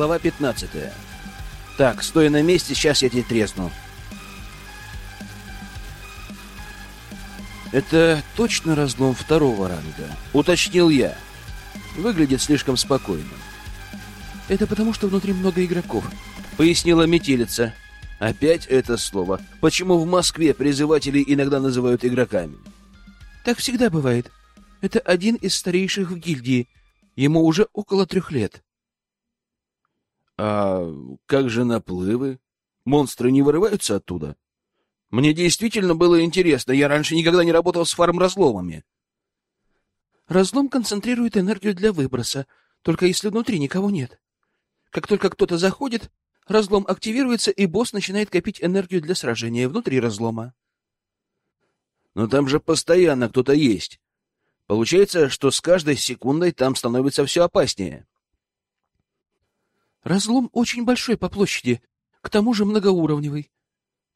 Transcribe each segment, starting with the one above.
Глава 15. Так, стой на месте, сейчас я тебе тресну. Это точно разлом второго ранга, уточнил я. Выглядит слишком спокойно. Это потому, что внутри много игроков, пояснила метелица. Опять это слово. Почему в Москве призывателей иногда называют игроками? Так всегда бывает. Это один из старейших в гильдии. Ему уже около трех лет. А как же наплывы? Монстры не вырываются оттуда? Мне действительно было интересно. Я раньше никогда не работал с фарм-разломами. Разлом концентрирует энергию для выброса, только если внутри никого нет. Как только кто-то заходит, разлом активируется, и босс начинает копить энергию для сражения внутри разлома. Но там же постоянно кто-то есть. Получается, что с каждой секундой там становится все опаснее. Разлом очень большой по площади, к тому же многоуровневый.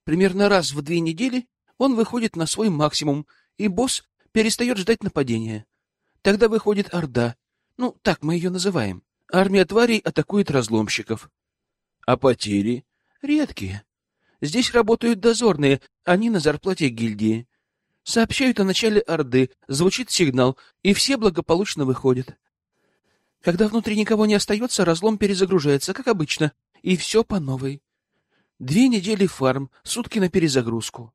Примерно раз в две недели он выходит на свой максимум, и босс перестает ждать нападения. Тогда выходит Орда. Ну, так мы ее называем. Армия тварей атакует разломщиков. А потери? Редкие. Здесь работают дозорные, они на зарплате гильдии. Сообщают о начале Орды, звучит сигнал, и все благополучно выходят. Когда внутри никого не остается, разлом перезагружается, как обычно, и все по новой. Две недели фарм, сутки на перезагрузку.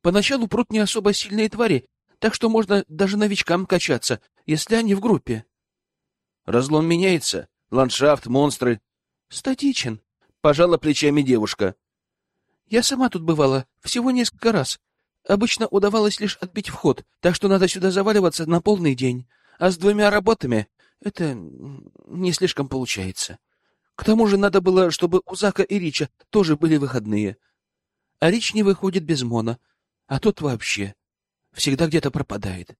Поначалу прут не особо сильные твари, так что можно даже новичкам качаться, если они в группе. Разлом меняется, ландшафт, монстры. Статичен, пожала плечами девушка. Я сама тут бывала, всего несколько раз. Обычно удавалось лишь отбить вход, так что надо сюда заваливаться на полный день. А с двумя работами это не слишком получается. К тому же надо было, чтобы у Зака и Рича тоже были выходные. А Рич не выходит без Мона, а тот вообще всегда где-то пропадает.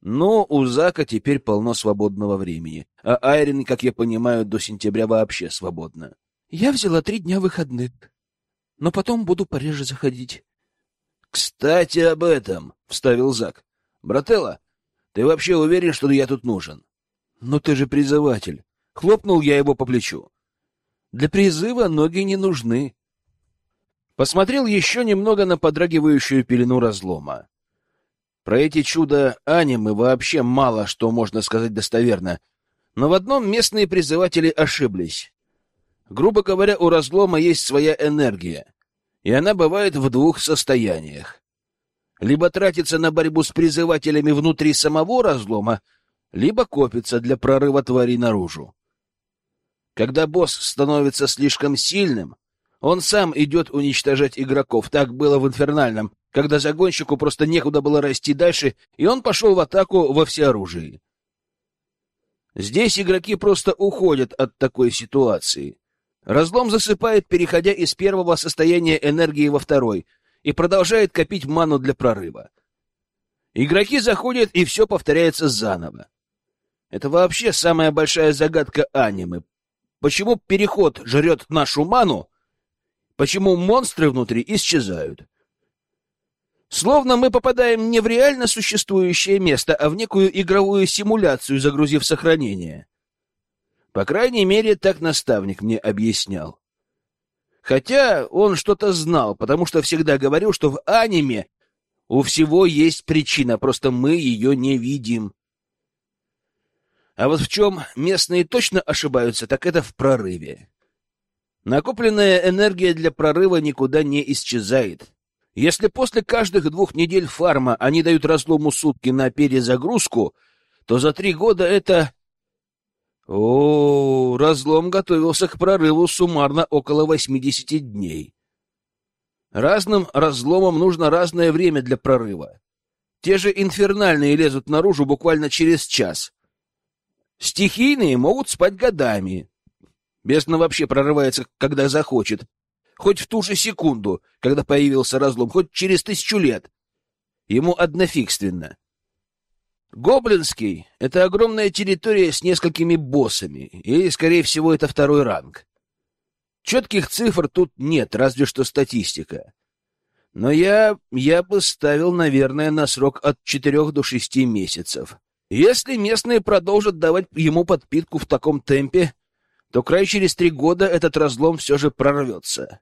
Но у Зака теперь полно свободного времени, а Айрин, как я понимаю, до сентября вообще свободна. Я взяла три дня выходных, но потом буду пореже заходить. — Кстати, об этом, — вставил Зак. — Брателла, ты вообще уверен, что я тут нужен? Но ты же призыватель. Хлопнул я его по плечу. Для призыва ноги не нужны. Посмотрел еще немного на подрагивающую пелену разлома. Про эти чудо анимы вообще мало что можно сказать достоверно. Но в одном местные призыватели ошиблись. Грубо говоря, у разлома есть своя энергия, и она бывает в двух состояниях. Либо тратится на борьбу с призывателями внутри самого разлома, либо копится для прорыва тварей наружу. Когда босс становится слишком сильным, он сам идет уничтожать игроков. Так было в инфернальном, когда загонщику просто некуда было расти дальше, и он пошел в атаку во всеоружии. Здесь игроки просто уходят от такой ситуации. Разлом засыпает, переходя из первого состояния энергии во второй, и продолжает копить ману для прорыва. Игроки заходят, и все повторяется заново. Это вообще самая большая загадка анимы. Почему переход жрет нашу ману? Почему монстры внутри исчезают? Словно мы попадаем не в реально существующее место, а в некую игровую симуляцию, загрузив сохранение. По крайней мере, так наставник мне объяснял. Хотя он что-то знал, потому что всегда говорил, что в аниме у всего есть причина, просто мы ее не видим. А вот в чем местные точно ошибаются, так это в прорыве. Накопленная энергия для прорыва никуда не исчезает. Если после каждых двух недель фарма они дают разлому сутки на перезагрузку, то за три года это... О, разлом готовился к прорыву суммарно около 80 дней. Разным разломам нужно разное время для прорыва. Те же инфернальные лезут наружу буквально через час, Стихийные могут спать годами. Бездна вообще прорывается, когда захочет. Хоть в ту же секунду, когда появился разлом, хоть через тысячу лет. Ему однофигственно. Гоблинский — это огромная территория с несколькими боссами, и, скорее всего, это второй ранг. Четких цифр тут нет, разве что статистика. Но я, я бы ставил, наверное, на срок от четырех до шести месяцев. Если местные продолжат давать ему подпитку в таком темпе, то край через три года этот разлом все же прорвется.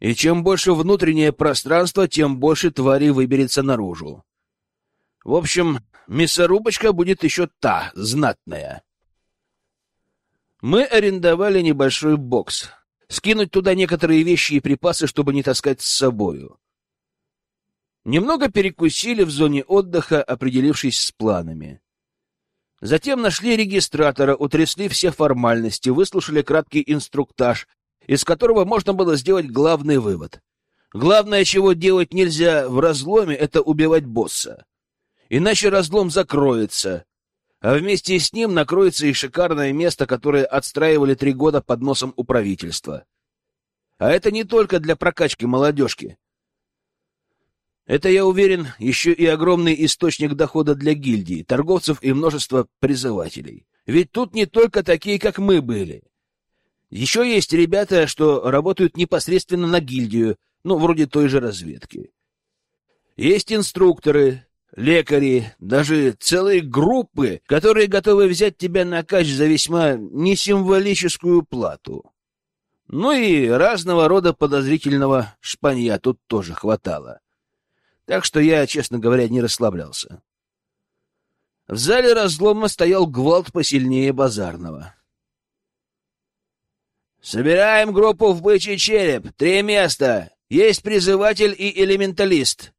И чем больше внутреннее пространство, тем больше тварей выберется наружу. В общем, мясорубочка будет еще та, знатная. Мы арендовали небольшой бокс. Скинуть туда некоторые вещи и припасы, чтобы не таскать с собою. Немного перекусили в зоне отдыха, определившись с планами. Затем нашли регистратора, утрясли все формальности, выслушали краткий инструктаж, из которого можно было сделать главный вывод. Главное, чего делать нельзя в разломе, это убивать босса. Иначе разлом закроется, а вместе с ним накроется и шикарное место, которое отстраивали три года под носом у правительства. А это не только для прокачки молодежки. Это, я уверен, еще и огромный источник дохода для гильдии, торговцев и множества призывателей. Ведь тут не только такие, как мы были. Еще есть ребята, что работают непосредственно на гильдию, ну, вроде той же разведки. Есть инструкторы, лекари, даже целые группы, которые готовы взять тебя на кач за весьма несимволическую плату. Ну и разного рода подозрительного шпанья тут тоже хватало. Так что я, честно говоря, не расслаблялся. В зале разлома стоял гвалт посильнее базарного. «Собираем группу в бычий череп. Три места. Есть призыватель и элементалист».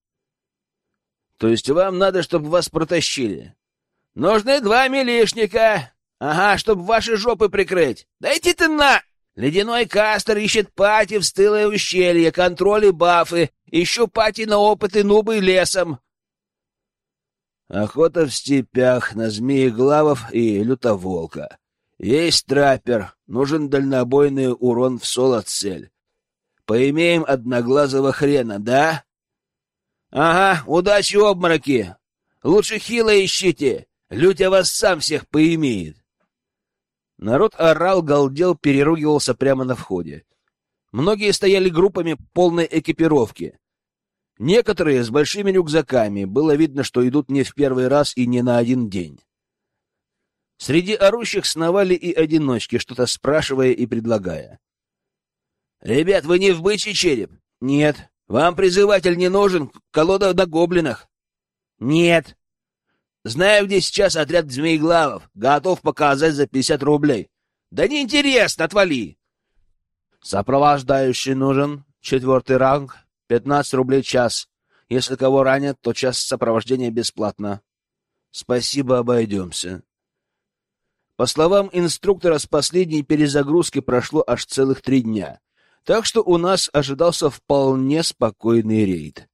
«То есть вам надо, чтобы вас протащили?» «Нужны два милишника. Ага, чтобы ваши жопы прикрыть. Дайте ты на...» «Ледяной кастер ищет пати в стылое ущелье, контроль и бафы. Ищу пати на опыты нубы лесом». Охота в степях на змееглавов и лютоволка. Есть траппер, нужен дальнобойный урон в соло-цель. Поимеем одноглазого хрена, да? Ага, удачи, обмороки! Лучше хило ищите, Лютя вас сам всех поимеет. Народ орал, галдел, переругивался прямо на входе. Многие стояли группами полной экипировки. Некоторые с большими рюкзаками, было видно, что идут не в первый раз и не на один день. Среди орущих сновали и одиночки, что-то спрашивая и предлагая. «Ребят, вы не в бычий череп?» «Нет». «Вам призыватель не нужен? Колода на гоблинах?» «Нет». «Знаю, где сейчас отряд змееглавов. Готов показать за пятьдесят рублей». «Да неинтересно, отвали!» «Сопровождающий нужен. Четвертый ранг. Пятнадцать рублей час. Если кого ранят, то час сопровождения бесплатно». «Спасибо, обойдемся». По словам инструктора, с последней перезагрузки прошло аж целых три дня, так что у нас ожидался вполне спокойный рейд.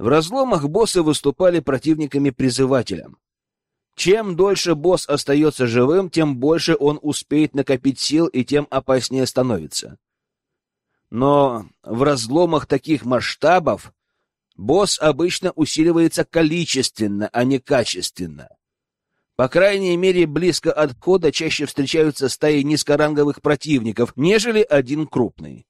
В разломах боссы выступали противниками-призывателям. Чем дольше босс остается живым, тем больше он успеет накопить сил и тем опаснее становится. Но в разломах таких масштабов босс обычно усиливается количественно, а не качественно. По крайней мере, близко от входа чаще встречаются стаи низкоранговых противников, нежели один крупный.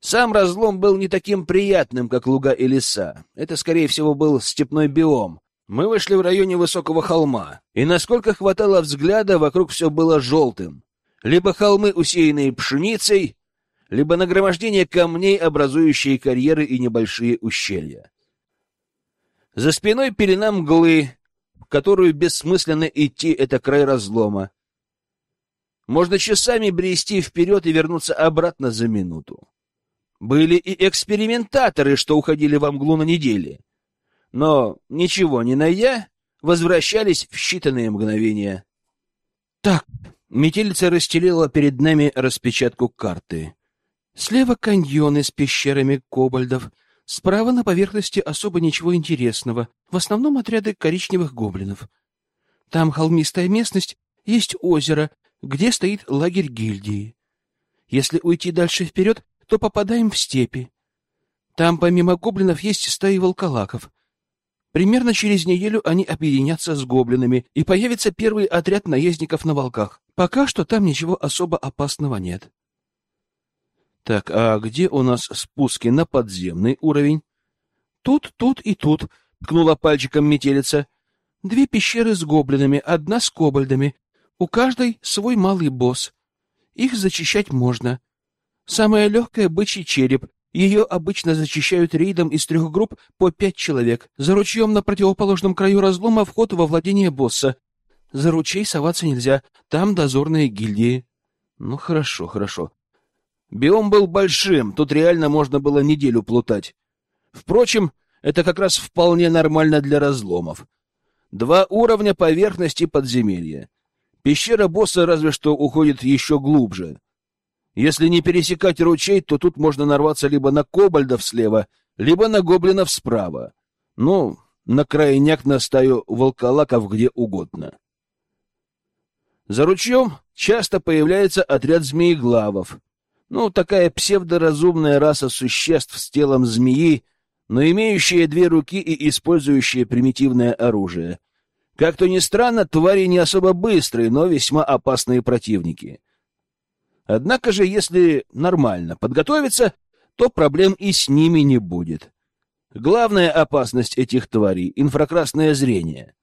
Сам разлом был не таким приятным, как луга и леса. Это, скорее всего, был степной биом. Мы вышли в районе высокого холма, и, насколько хватало взгляда, вокруг все было желтым. Либо холмы, усеянные пшеницей, либо нагромождение камней, образующие карьеры и небольшие ущелья. За спиной пелена мглы, которую бессмысленно идти, это край разлома. Можно часами брести вперед и вернуться обратно за минуту. Были и экспериментаторы, что уходили во мглу на неделе. Но, ничего не найдя, возвращались в считанные мгновения. Так, метелица расстелила перед нами распечатку карты. Слева каньоны с пещерами кобальдов, Справа на поверхности особо ничего интересного, в основном отряды коричневых гоблинов. Там холмистая местность, есть озеро, где стоит лагерь гильдии. Если уйти дальше вперед, то попадаем в степи. Там помимо гоблинов есть стаи волколаков. Примерно через неделю они объединятся с гоблинами, и появится первый отряд наездников на волках. Пока что там ничего особо опасного нет. Так, а где у нас спуски на подземный уровень? Тут, тут и тут, ткнула пальчиком метелица. Две пещеры с гоблинами, одна с кобальдами. У каждой свой малый босс. Их зачищать можно. Самая легкая — бычий череп. Ее обычно зачищают рейдом из трех групп по пять человек. За ручьем на противоположном краю разлома вход во владение босса. За ручей соваться нельзя, там дозорные гильдии. Ну, хорошо, хорошо. Биом был большим, тут реально можно было неделю плутать. Впрочем, это как раз вполне нормально для разломов. Два уровня поверхности подземелья. Пещера босса разве что уходит еще глубже. Если не пересекать ручей, то тут можно нарваться либо на кобальдов слева, либо на гоблинов справа. Ну, на крайняк на стаю волколаков где угодно. За ручьем часто появляется отряд змееглавов. Ну, такая псевдоразумная раса существ с телом змеи, но имеющие две руки и использующие примитивное оружие. Как то ни странно, твари не особо быстрые, но весьма опасные противники. Однако же, если нормально подготовиться, то проблем и с ними не будет. Главная опасность этих тварей — инфракрасное зрение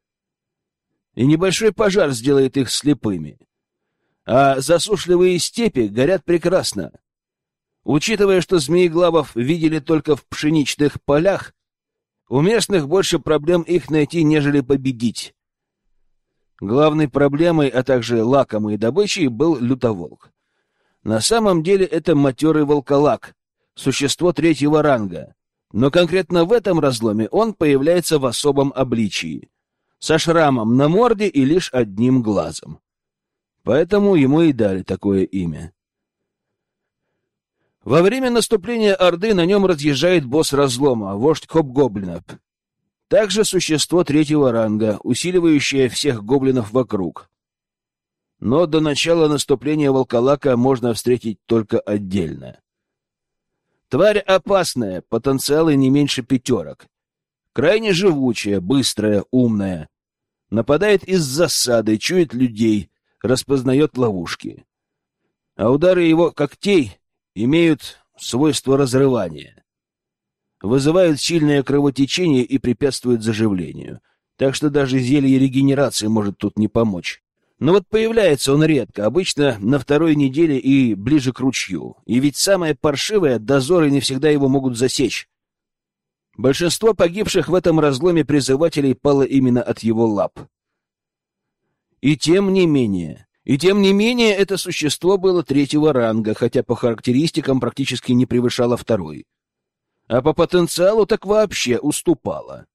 и небольшой пожар сделает их слепыми. А засушливые степи горят прекрасно. Учитывая, что змееглавов видели только в пшеничных полях, у местных больше проблем их найти, нежели победить. Главной проблемой, а также лакомой добычей был лютоволк. На самом деле это матерый волколак, существо третьего ранга, но конкретно в этом разломе он появляется в особом обличии со шрамом на морде и лишь одним глазом. Поэтому ему и дали такое имя. Во время наступления Орды на нем разъезжает босс разлома, вождь Хоп-Гоблинов. Также существо третьего ранга, усиливающее всех гоблинов вокруг. Но до начала наступления волколака можно встретить только отдельно. Тварь опасная, потенциалы не меньше пятерок. Крайне живучая, быстрая, умная. Нападает из засады, чует людей, распознает ловушки. А удары его когтей имеют свойство разрывания. Вызывают сильное кровотечение и препятствуют заживлению. Так что даже зелье регенерации может тут не помочь. Но вот появляется он редко, обычно на второй неделе и ближе к ручью. И ведь самое паршивое — дозоры не всегда его могут засечь. Большинство погибших в этом разломе призывателей пало именно от его лап. И тем не менее, и тем не менее это существо было третьего ранга, хотя по характеристикам практически не превышало второй. А по потенциалу так вообще уступало.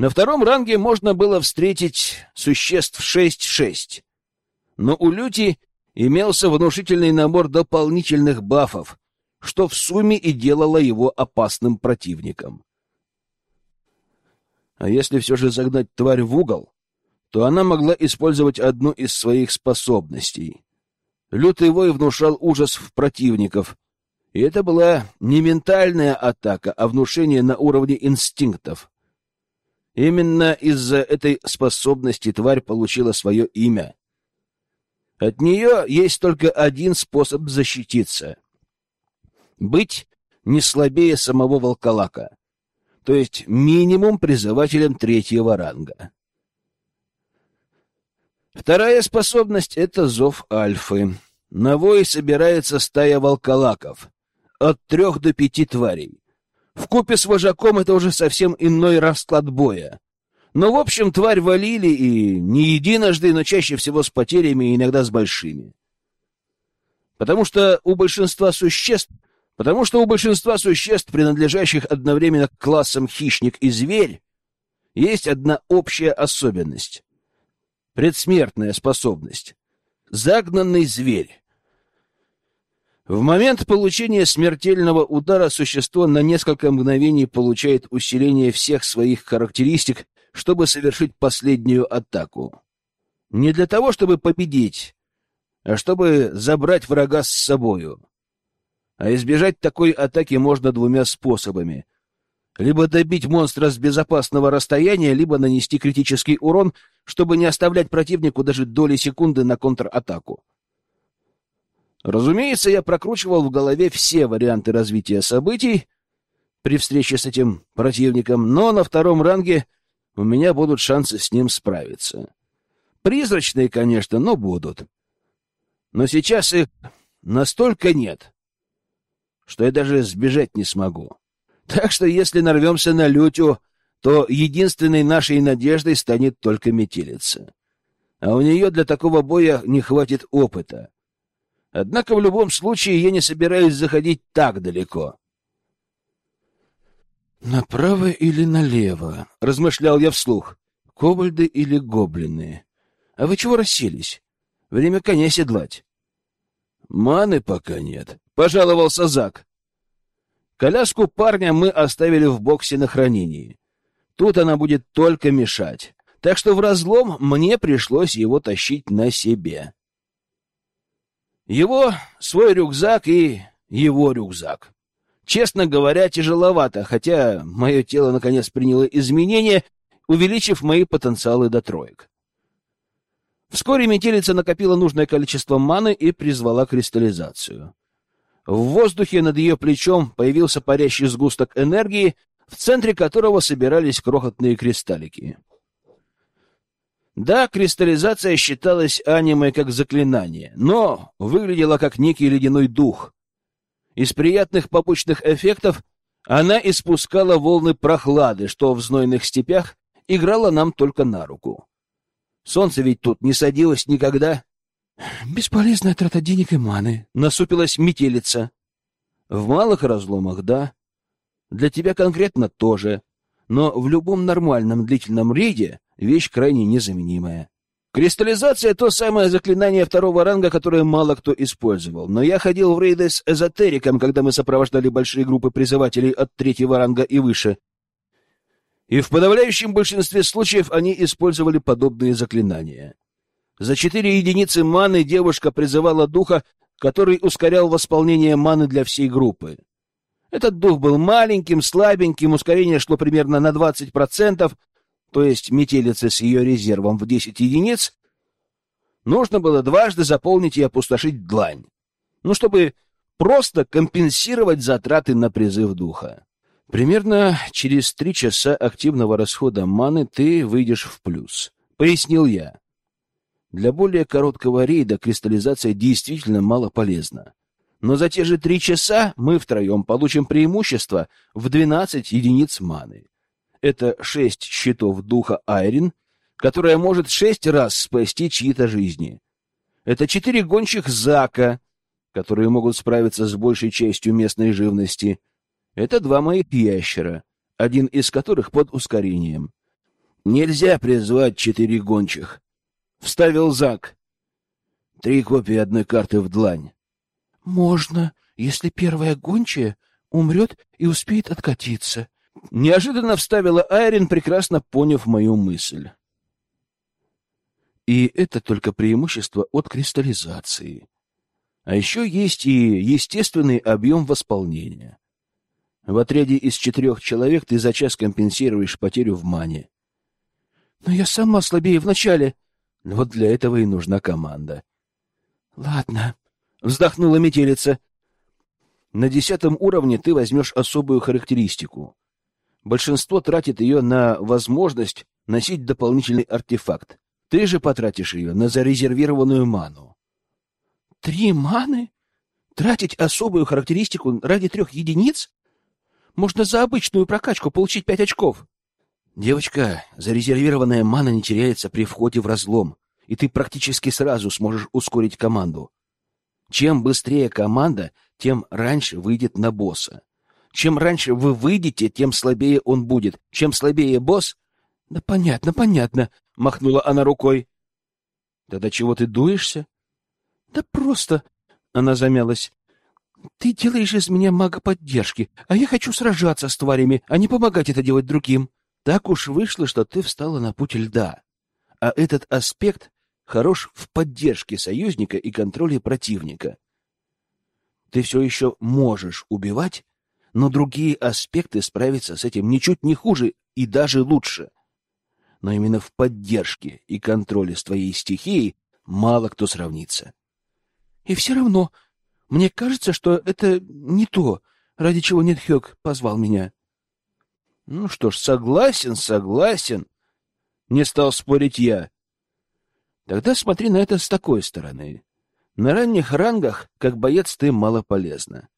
На втором ранге можно было встретить существ 6-6. Но у Люти имелся внушительный набор дополнительных бафов, что в сумме и делало его опасным противником. А если все же загнать тварь в угол, то она могла использовать одну из своих способностей. Лютый вой внушал ужас в противников, и это была не ментальная атака, а внушение на уровне инстинктов. Именно из-за этой способности тварь получила свое имя. От нее есть только один способ защититься — быть не слабее самого волколака, то есть минимум призывателем третьего ранга. Вторая способность — это зов альфы. На вой собирается стая волколаков, от трех до пяти тварей. В купе с вожаком это уже совсем иной расклад боя. Но, в общем, тварь валили и не единожды, но чаще всего с потерями иногда с большими. Потому что у большинства существ Потому что у большинства существ, принадлежащих одновременно к классам хищник и зверь, есть одна общая особенность — предсмертная способность. Загнанный зверь. В момент получения смертельного удара существо на несколько мгновений получает усиление всех своих характеристик, чтобы совершить последнюю атаку. Не для того, чтобы победить, а чтобы забрать врага с собою. А избежать такой атаки можно двумя способами. Либо добить монстра с безопасного расстояния, либо нанести критический урон, чтобы не оставлять противнику даже доли секунды на контратаку. Разумеется, я прокручивал в голове все варианты развития событий при встрече с этим противником, но на втором ранге у меня будут шансы с ним справиться. Призрачные, конечно, но будут. Но сейчас их настолько нет, что я даже сбежать не смогу. Так что если нарвемся на Лютю, то единственной нашей надеждой станет только метелица. А у нее для такого боя не хватит опыта. Однако в любом случае я не собираюсь заходить так далеко. «Направо или налево?» — размышлял я вслух. «Кобальды или гоблины? А вы чего расселись? Время коня седлать». «Маны пока нет», — пожаловался Зак. Коляску парня мы оставили в боксе на хранении. Тут она будет только мешать. Так что в разлом мне пришлось его тащить на себе. Его, свой рюкзак и его рюкзак. Честно говоря, тяжеловато, хотя мое тело наконец приняло изменения, увеличив мои потенциалы до троек. Вскоре метелица накопила нужное количество маны и призвала кристаллизацию. В воздухе над ее плечом появился парящий сгусток энергии, в центре которого собирались крохотные кристаллики. Да, кристаллизация считалась аниме как заклинание, но выглядела как некий ледяной дух, из приятных побочных эффектов она испускала волны прохлады, что в знойных степях играло нам только на руку. Солнце ведь тут не садилось никогда. Бесполезная трата денег и маны, насупилась метелица. В малых разломах, да. Для тебя конкретно тоже. Но в любом нормальном длительном рейде вещь крайне незаменимая. Кристаллизация — то самое заклинание второго ранга, которое мало кто использовал. Но я ходил в рейды с эзотериком, когда мы сопровождали большие группы призывателей от третьего ранга и выше. И в подавляющем большинстве случаев они использовали подобные заклинания. За четыре единицы маны девушка призывала духа, который ускорял восполнение маны для всей группы. Этот дух был маленьким, слабеньким, ускорение шло примерно на 20%, то есть метелице с ее резервом в 10 единиц, нужно было дважды заполнить и опустошить длань. Ну, чтобы просто компенсировать затраты на призыв духа. Примерно через три часа активного расхода маны ты выйдешь в плюс, пояснил я. Для более короткого рейда кристаллизация действительно мало полезна. Но за те же три часа мы втроем получим преимущество в 12 единиц маны. Это шесть щитов духа Айрин, которая может шесть раз спасти чьи-то жизни. Это четыре гончих Зака, которые могут справиться с большей частью местной живности. Это два моих ящера, один из которых под ускорением. Нельзя призвать четыре гончих. Вставил Зак. Три копии одной карты в длань. Можно, если первая гончая умрет и успеет откатиться, Неожиданно вставила Айрин, прекрасно поняв мою мысль. И это только преимущество от кристаллизации. А еще есть и естественный объем восполнения. В отряде из четырех человек ты за час компенсируешь потерю в мане. Но я сама слабее вначале. Вот для этого и нужна команда. Ладно, вздохнула метелица. На десятом уровне ты возьмешь особую характеристику большинство тратит ее на возможность носить дополнительный артефакт. Ты же потратишь ее на зарезервированную ману. Три маны? Тратить особую характеристику ради трех единиц? Можно за обычную прокачку получить пять очков. Девочка, зарезервированная мана не теряется при входе в разлом, и ты практически сразу сможешь ускорить команду. Чем быстрее команда, тем раньше выйдет на босса. Чем раньше вы выйдете, тем слабее он будет. Чем слабее босс... — Да понятно, понятно, — махнула она рукой. — Тогда чего ты дуешься? — Да просто... — она замялась. — Ты делаешь из меня мага поддержки, а я хочу сражаться с тварями, а не помогать это делать другим. Так уж вышло, что ты встала на путь льда. А этот аспект хорош в поддержке союзника и контроле противника. Ты все еще можешь убивать, но другие аспекты справятся с этим ничуть не хуже и даже лучше. Но именно в поддержке и контроле с твоей стихией мало кто сравнится. И все равно, мне кажется, что это не то, ради чего Нетхёк позвал меня. Ну что ж, согласен, согласен. Не стал спорить я. Тогда смотри на это с такой стороны. На ранних рангах, как боец, ты мало полезна.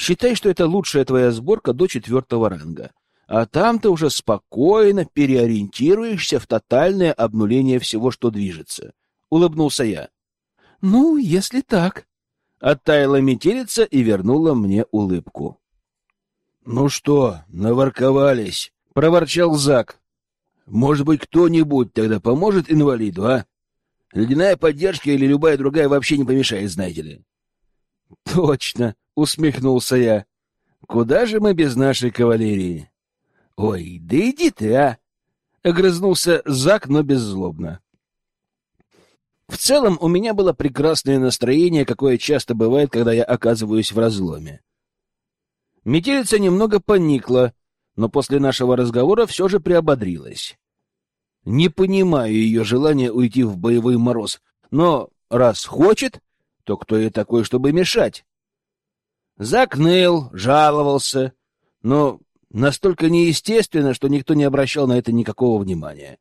Считай, что это лучшая твоя сборка до четвертого ранга. А там ты уже спокойно переориентируешься в тотальное обнуление всего, что движется. Улыбнулся я. — Ну, если так. Оттаяла метелица и вернула мне улыбку. — Ну что, наворковались? — проворчал Зак. — Может быть, кто-нибудь тогда поможет инвалиду, а? Ледяная поддержка или любая другая вообще не помешает, знаете ли. — Точно, — усмехнулся я. — Куда же мы без нашей кавалерии? — Ой, да иди ты, а! — огрызнулся Зак, но беззлобно. В целом, у меня было прекрасное настроение, какое часто бывает, когда я оказываюсь в разломе. Метелица немного поникла, но после нашего разговора все же приободрилась. Не понимаю ее желания уйти в боевой мороз, но раз хочет, то кто я такой, чтобы мешать? Закныл, жаловался, но настолько неестественно, что никто не обращал на это никакого внимания.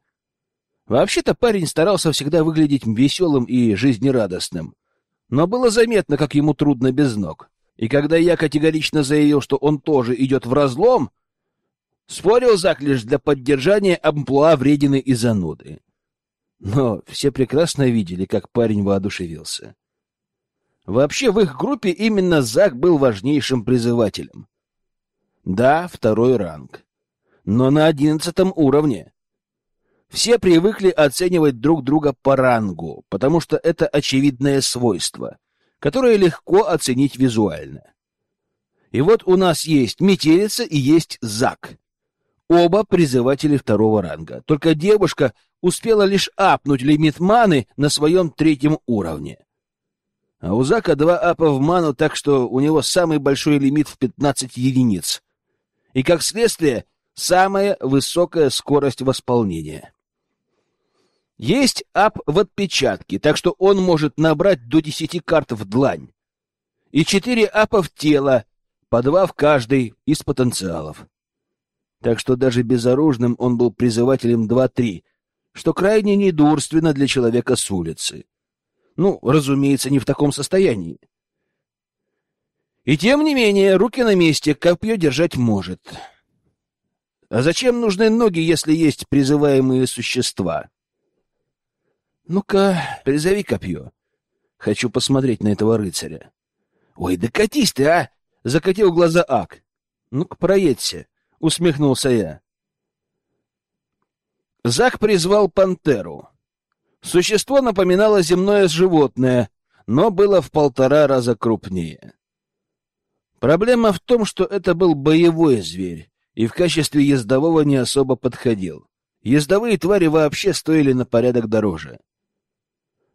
Вообще-то парень старался всегда выглядеть веселым и жизнерадостным, но было заметно, как ему трудно без ног. И когда я категорично заявил, что он тоже идет в разлом, Спорил Зак лишь для поддержания амплуа вредины и зануды. Но все прекрасно видели, как парень воодушевился. Вообще, в их группе именно Зак был важнейшим призывателем. Да, второй ранг. Но на одиннадцатом уровне. Все привыкли оценивать друг друга по рангу, потому что это очевидное свойство, которое легко оценить визуально. И вот у нас есть метелица и есть Зак — Оба призыватели второго ранга. Только девушка успела лишь апнуть лимит маны на своем третьем уровне. А у Зака два апа в ману, так что у него самый большой лимит в 15 единиц. И, как следствие, самая высокая скорость восполнения. Есть ап в отпечатке, так что он может набрать до 10 карт в длань. И 4 апа в тело, по два в каждый из потенциалов так что даже безоружным он был призывателем 2-3, что крайне недурственно для человека с улицы. Ну, разумеется, не в таком состоянии. И тем не менее, руки на месте, копье держать может. А зачем нужны ноги, если есть призываемые существа? Ну-ка, призови копье. Хочу посмотреть на этого рыцаря. Ой, да катись ты, а! Закатил глаза Ак. Ну-ка, проедься. — усмехнулся я. Зак призвал пантеру. Существо напоминало земное животное, но было в полтора раза крупнее. Проблема в том, что это был боевой зверь, и в качестве ездового не особо подходил. Ездовые твари вообще стоили на порядок дороже.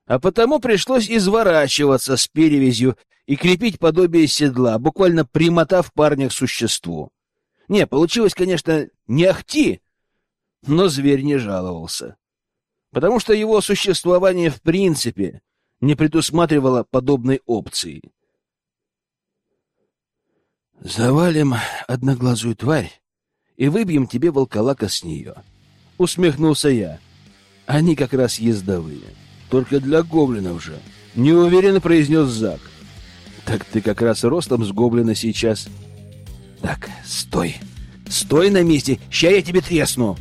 А потому пришлось изворачиваться с перевязью и крепить подобие седла, буквально примотав парня к существу. Не, получилось, конечно, не ахти, но зверь не жаловался. Потому что его существование в принципе не предусматривало подобной опции. «Завалим одноглазую тварь и выбьем тебе волколака с нее», — усмехнулся я. «Они как раз ездовые, только для гоблинов же», — неуверенно произнес Зак. «Так ты как раз ростом с гоблина сейчас». Так, стой. Стой на месте, ща я тебе тресну.